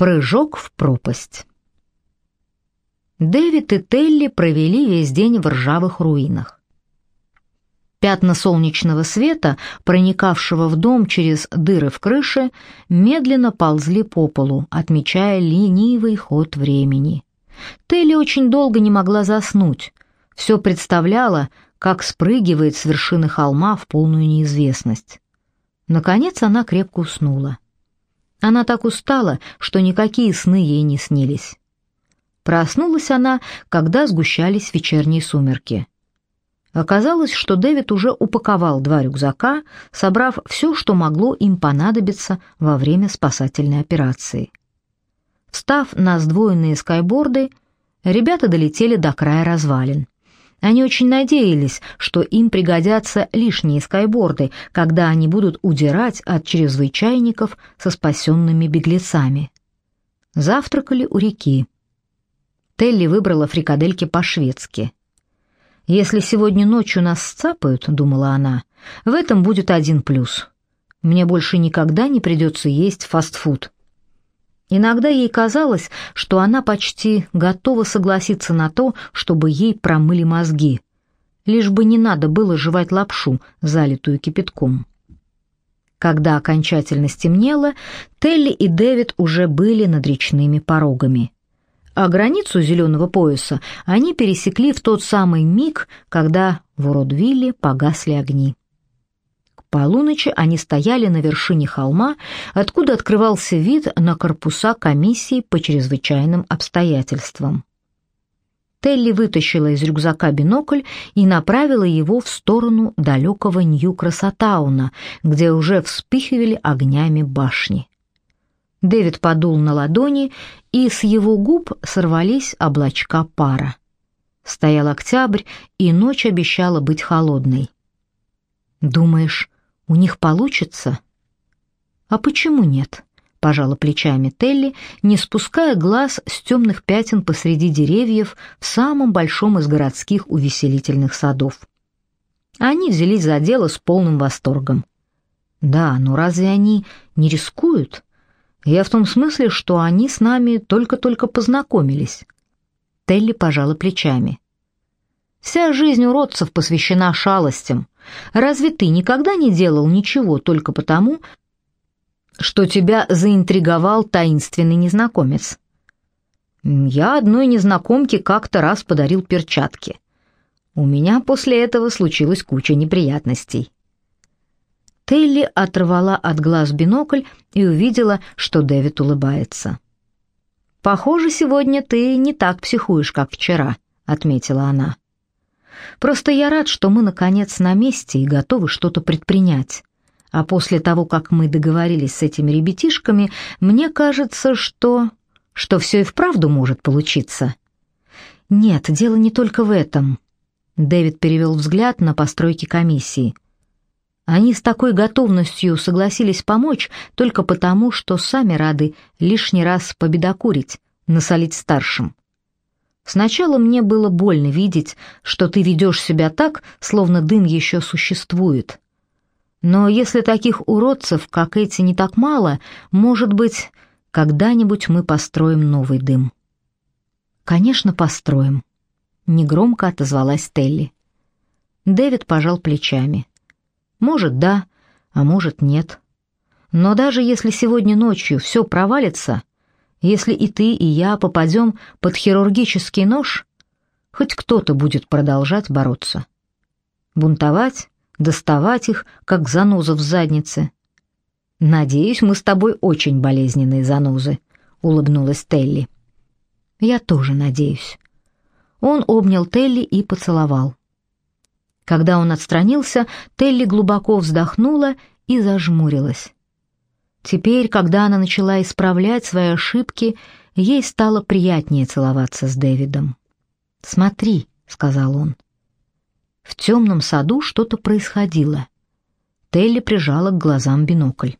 Прыжок в пропасть. Дэвид и Телли провели весь день в ржавых руинах. Пятна солнечного света, проникавшего в дом через дыры в крыше, медленно ползли по полу, отмечая ленивый ход времени. Телли очень долго не могла заснуть. Все представляла, как спрыгивает с вершины холма в полную неизвестность. Наконец она крепко уснула. Она так устала, что никакие сны ей не снились. Проснулась она, когда сгущались вечерние сумерки. Оказалось, что Дэвид уже упаковал два рюкзака, собрав все, что могло им понадобиться во время спасательной операции. Встав на сдвоенные скайборды, ребята долетели до края развалин. Они очень надеялись, что им пригодятся лишние скайборды, когда они будут удирать от чрезвычайников со спасенными беглецами. Завтракали у реки. Телли выбрала фрикадельки по-шведски. «Если сегодня ночью нас сцапают, — думала она, — в этом будет один плюс. Мне больше никогда не придется есть фастфуд». Иногда ей казалось, что она почти готова согласиться на то, чтобы ей промыли мозги, лишь бы не надо было жевать лапшу, залитую кипятком. Когда окончательно стемнело, Телли и Дэвид уже были над речными порогами а границу зеленого пояса они пересекли в тот самый миг, когда в Уродвилле погасли огни. Полуночи они стояли на вершине холма, откуда открывался вид на корпуса комиссии по чрезвычайным обстоятельствам. Телли вытащила из рюкзака бинокль и направила его в сторону далекого Нью-Красотауна, где уже вспыхивали огнями башни. Дэвид подул на ладони, и с его губ сорвались облачка пара. Стоял октябрь, и ночь обещала быть холодной. «Думаешь, у них получится?» «А почему нет?» — пожала плечами Телли, не спуская глаз с темных пятен посреди деревьев в самом большом из городских увеселительных садов. Они взялись за дело с полным восторгом. «Да, но разве они не рискуют?» Я в том смысле, что они с нами только-только познакомились. Телли пожала плечами. Вся жизнь уродцев посвящена шалостям. Разве ты никогда не делал ничего только потому, что тебя заинтриговал таинственный незнакомец? Я одной незнакомке как-то раз подарил перчатки. У меня после этого случилась куча неприятностей. Телли оторвала от глаз бинокль и увидела, что Дэвид улыбается. «Похоже, сегодня ты не так психуешь, как вчера», — отметила она. «Просто я рад, что мы, наконец, на месте и готовы что-то предпринять. А после того, как мы договорились с этими ребятишками, мне кажется, что... что все и вправду может получиться». «Нет, дело не только в этом». Дэвид перевел взгляд на постройки комиссии — они с такой готовностью согласились помочь только потому, что сами рады лишний раз победокурить, насолить старшим. Сначала мне было больно видеть, что ты ведешь себя так, словно дым еще существует. Но если таких уродцев, как эти, не так мало, может быть, когда-нибудь мы построим новый дым. Конечно, построим, негромко отозвалась Телли. Дэвид пожал плечами. Может, да, а может, нет. Но даже если сегодня ночью все провалится, если и ты, и я попадем под хирургический нож, хоть кто-то будет продолжать бороться. Бунтовать, доставать их, как заноза в заднице. Надеюсь, мы с тобой очень болезненные занозы, улыбнулась Телли. Я тоже надеюсь. Он обнял Телли и поцеловал. Когда он отстранился, Телли глубоко вздохнула и зажмурилась. Теперь, когда она начала исправлять свои ошибки, ей стало приятнее целоваться с Дэвидом. «Смотри», — сказал он. В темном саду что-то происходило. Телли прижала к глазам бинокль.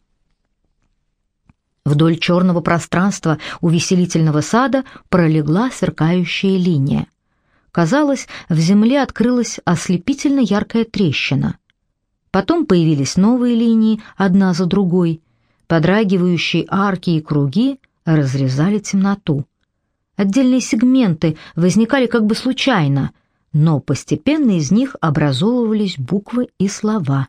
Вдоль черного пространства увеселительного сада пролегла сверкающая линия. Казалось, в земле открылась ослепительно яркая трещина. Потом появились новые линии, одна за другой, подрагивающие арки и круги, разрезали темноту. Отдельные сегменты возникали как бы случайно, но постепенно из них образовывались буквы и слова.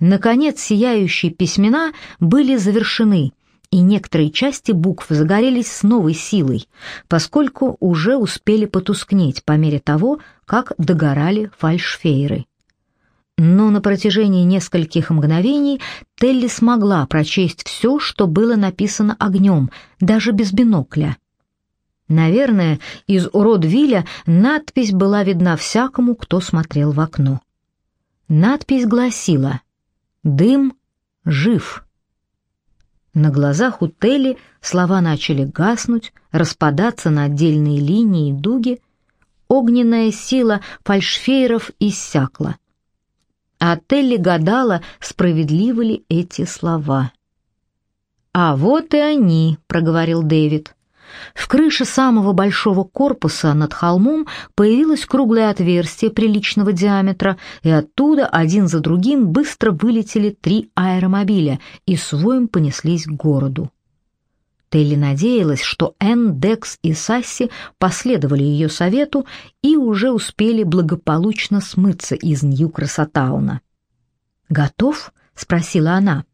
Наконец, сияющие письмена были завершены, и некоторые части букв загорелись с новой силой, поскольку уже успели потускнеть по мере того, как догорали фальшфейры. Но на протяжении нескольких мгновений Телли смогла прочесть все, что было написано огнем, даже без бинокля. Наверное, из уродвиля надпись была видна всякому, кто смотрел в окно. Надпись гласила «Дым жив». На глазах у Телли слова начали гаснуть, распадаться на отдельные линии и дуги. Огненная сила фальшфейров иссякла. А Телли гадала, справедливы ли эти слова. «А вот и они», — проговорил Дэвид. В крыше самого большого корпуса над холмом появилось круглое отверстие приличного диаметра, и оттуда один за другим быстро вылетели три аэромобиля и своим понеслись к городу. Телли надеялась, что Энн, Декс и Сасси последовали ее совету и уже успели благополучно смыться из Нью-Красотауна. «Готов?» — спросила она.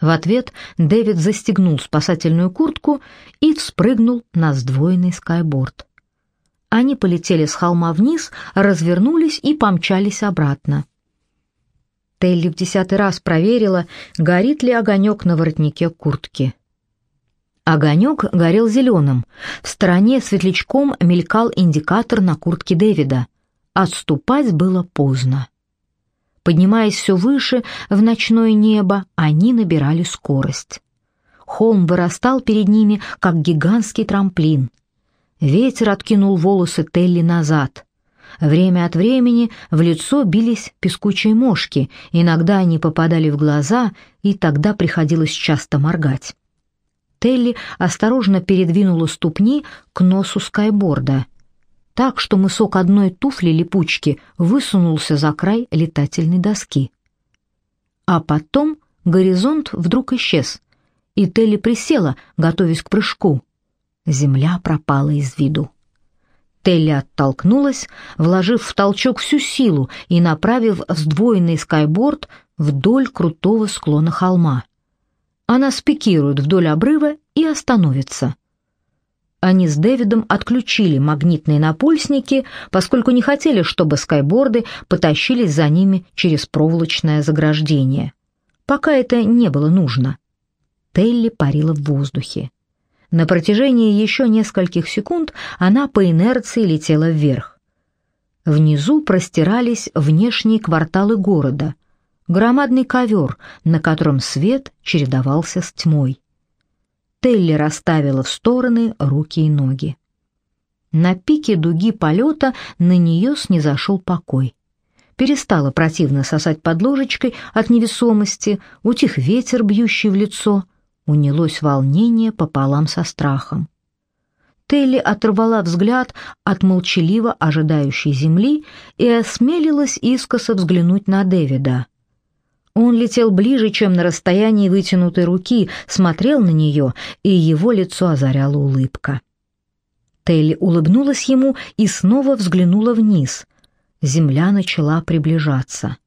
В ответ Дэвид застегнул спасательную куртку и вспрыгнул на сдвоенный скайборд. Они полетели с холма вниз, развернулись и помчались обратно. Телли в десятый раз проверила, горит ли огонек на воротнике куртки. Огонек горел зеленым. В стороне светлячком мелькал индикатор на куртке Дэвида. Отступать было поздно. Поднимаясь все выше в ночное небо, они набирали скорость. Холм вырастал перед ними, как гигантский трамплин. Ветер откинул волосы Телли назад. Время от времени в лицо бились пескучие мошки, иногда они попадали в глаза, и тогда приходилось часто моргать. Телли осторожно передвинула ступни к носу скайборда так, что мысок одной туфли-липучки высунулся за край летательной доски. А потом горизонт вдруг исчез, и Телли присела, готовясь к прыжку. Земля пропала из виду. Телли оттолкнулась, вложив в толчок всю силу и направив сдвоенный скайборд вдоль крутого склона холма. Она спикирует вдоль обрыва и остановится. Они с Дэвидом отключили магнитные напульсники, поскольку не хотели, чтобы скайборды потащились за ними через проволочное заграждение. Пока это не было нужно. Телли парила в воздухе. На протяжении еще нескольких секунд она по инерции летела вверх. Внизу простирались внешние кварталы города, громадный ковер, на котором свет чередовался с тьмой. Телли расставила в стороны руки и ноги. На пике дуги полета на нее снизошел покой. Перестала противно сосать под ложечкой от невесомости, утих ветер, бьющий в лицо, унялось волнение пополам со страхом. Телли оторвала взгляд от молчаливо ожидающей земли и осмелилась искоса взглянуть на Дэвида. Он летел ближе, чем на расстоянии вытянутой руки, смотрел на нее, и его лицо озаряла улыбка. Телли улыбнулась ему и снова взглянула вниз. Земля начала приближаться.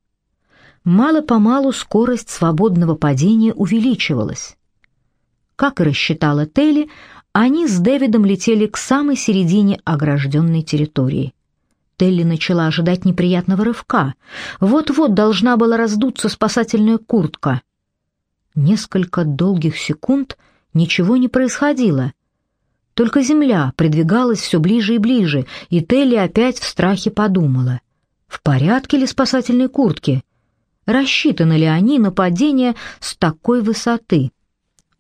Мало-помалу скорость свободного падения увеличивалась. Как и рассчитала Телли, они с Дэвидом летели к самой середине огражденной территории. Телли начала ожидать неприятного рывка. Вот-вот должна была раздуться спасательная куртка. Несколько долгих секунд ничего не происходило. Только земля придвигалась все ближе и ближе, и Телли опять в страхе подумала. В порядке ли спасательные куртки? Рассчитаны ли они на падение с такой высоты?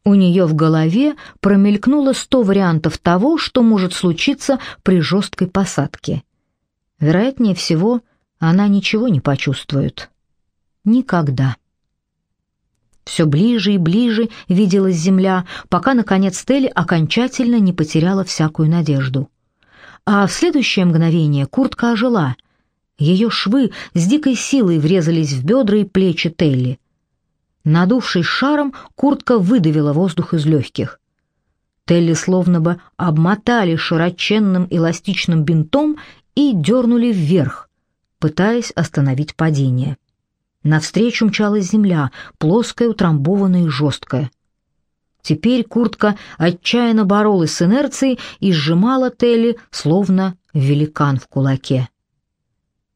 У нее в голове промелькнуло сто вариантов того, что может случиться при жесткой посадке. Вероятнее всего, она ничего не почувствует. Никогда. Все ближе и ближе виделась земля, пока, наконец, Телли окончательно не потеряла всякую надежду. А в следующее мгновение куртка ожила. Ее швы с дикой силой врезались в бедра и плечи Телли. Надувшись шаром, куртка выдавила воздух из легких. Телли словно бы обмотали широченным эластичным бинтом и дернули вверх, пытаясь остановить падение. Навстречу мчалась земля, плоская, утрамбованная и жесткая. Теперь куртка отчаянно боролась с инерцией и сжимала Телли, словно великан в кулаке.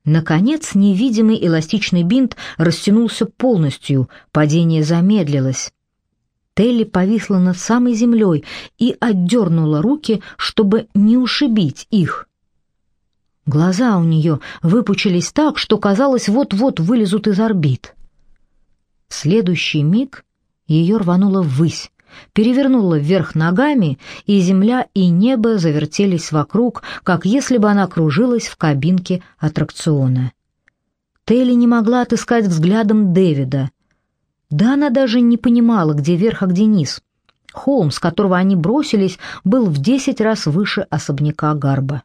Наконец, невидимый эластичный бинт растянулся полностью, падение замедлилось. Телли повисла над самой землей и отдернула руки, чтобы не ушибить их. Глаза у нее выпучились так, что казалось, вот-вот вылезут из орбит. В следующий миг ее рвануло ввысь, перевернуло вверх ногами, и земля и небо завертелись вокруг, как если бы она кружилась в кабинке аттракциона. Телли не могла отыскать взглядом Дэвида. Да она даже не понимала, где верх, а где низ. Холм, с которого они бросились, был в десять раз выше особняка Гарба.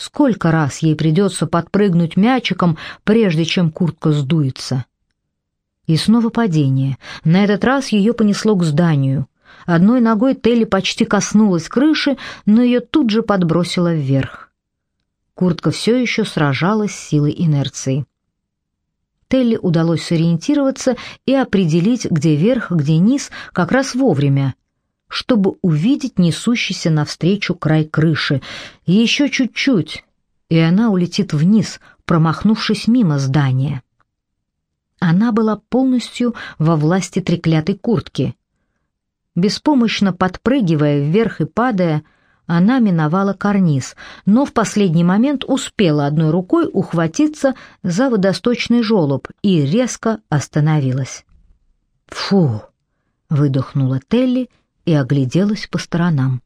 Сколько раз ей придется подпрыгнуть мячиком, прежде чем куртка сдуется? И снова падение. На этот раз ее понесло к зданию. Одной ногой Телли почти коснулась крыши, но ее тут же подбросило вверх. Куртка все еще сражалась с силой инерции. Телли удалось сориентироваться и определить, где верх, где низ, как раз вовремя, чтобы увидеть несущийся навстречу край крыши. Еще чуть-чуть, и она улетит вниз, промахнувшись мимо здания. Она была полностью во власти треклятой куртки. Беспомощно подпрыгивая вверх и падая, она миновала карниз, но в последний момент успела одной рукой ухватиться за водосточный желоб и резко остановилась. «Фу!» — выдохнула Телли и огляделась по сторонам.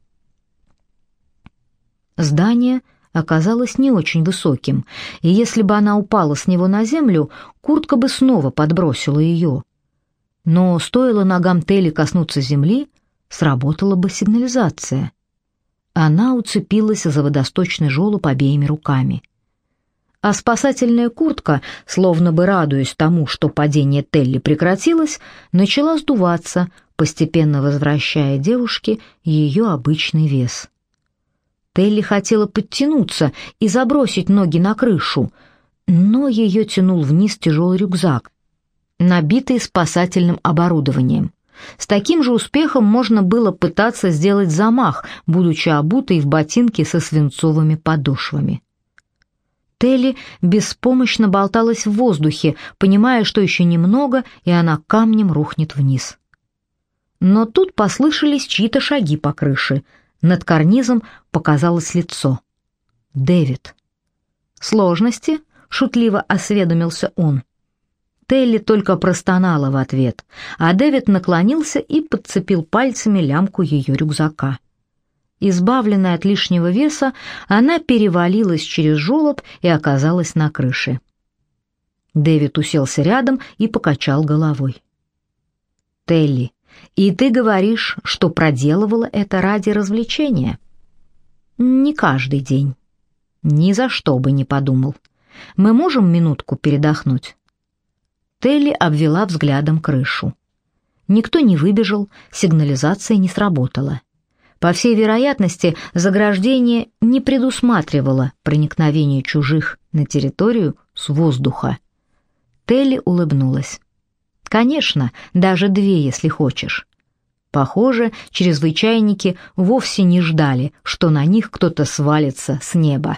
Здание оказалось не очень высоким, и если бы она упала с него на землю, куртка бы снова подбросила ее. Но стоило ногам Телли коснуться земли, сработала бы сигнализация. Она уцепилась за водосточный желоб обеими руками. А спасательная куртка, словно бы радуясь тому, что падение Телли прекратилось, начала сдуваться, постепенно возвращая девушке ее обычный вес. Телли хотела подтянуться и забросить ноги на крышу, но ее тянул вниз тяжелый рюкзак, набитый спасательным оборудованием. С таким же успехом можно было пытаться сделать замах, будучи обутой в ботинки со свинцовыми подошвами. Телли беспомощно болталась в воздухе, понимая, что еще немного, и она камнем рухнет вниз. Но тут послышались чьи-то шаги по крыше. Над карнизом показалось лицо. Дэвид. «Сложности?» — шутливо осведомился он. Телли только простонала в ответ, а Дэвид наклонился и подцепил пальцами лямку ее рюкзака. Избавленная от лишнего веса, она перевалилась через желоб и оказалась на крыше. Дэвид уселся рядом и покачал головой. «Телли, и ты говоришь, что проделывала это ради развлечения. Не каждый день. Ни за что бы не подумал. Мы можем минутку передохнуть. Телли обвела взглядом крышу. Никто не выбежал, сигнализация не сработала. По всей вероятности, заграждение не предусматривало проникновение чужих на территорию с воздуха. Телли улыбнулась. Конечно, даже две, если хочешь. Похоже, чрезвычайники вовсе не ждали, что на них кто-то свалится с неба.